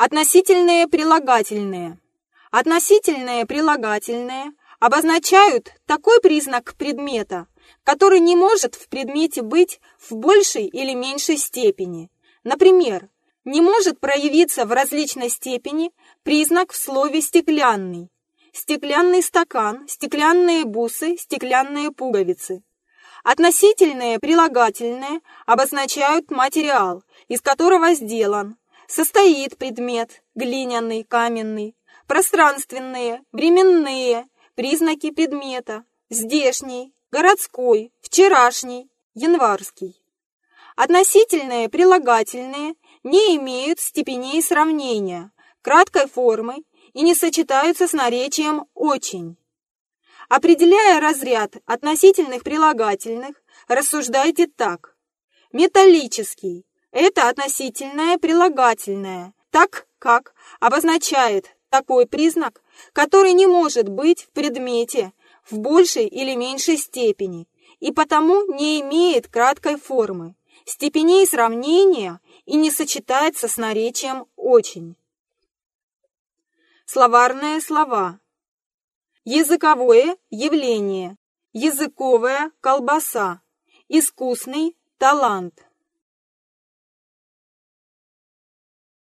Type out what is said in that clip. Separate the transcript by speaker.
Speaker 1: Относительные прилагательные. Относительные прилагательные обозначают такой признак предмета, который не может в предмете быть в большей или меньшей степени. Например, не может проявиться в различной степени признак в слове «стеклянный». Стеклянный стакан, стеклянные бусы, стеклянные пуговицы. Относительные прилагательные обозначают материал, из которого сделан, состоит предмет, глиняный, каменный, пространственные, временные, признаки предмета, здешний, городской, вчерашний, январский. Относительные прилагательные не имеют степеней сравнения, краткой формы и не сочетаются с наречием «очень». Определяя разряд относительных прилагательных, рассуждайте так. Металлический – это относительное прилагательное, так как обозначает такой признак, который не может быть в предмете в большей или меньшей степени и потому не имеет краткой формы, степеней сравнения и не сочетается с наречием «очень». Словарные слова. Языковое явление. Языковая колбаса. Искусный талант.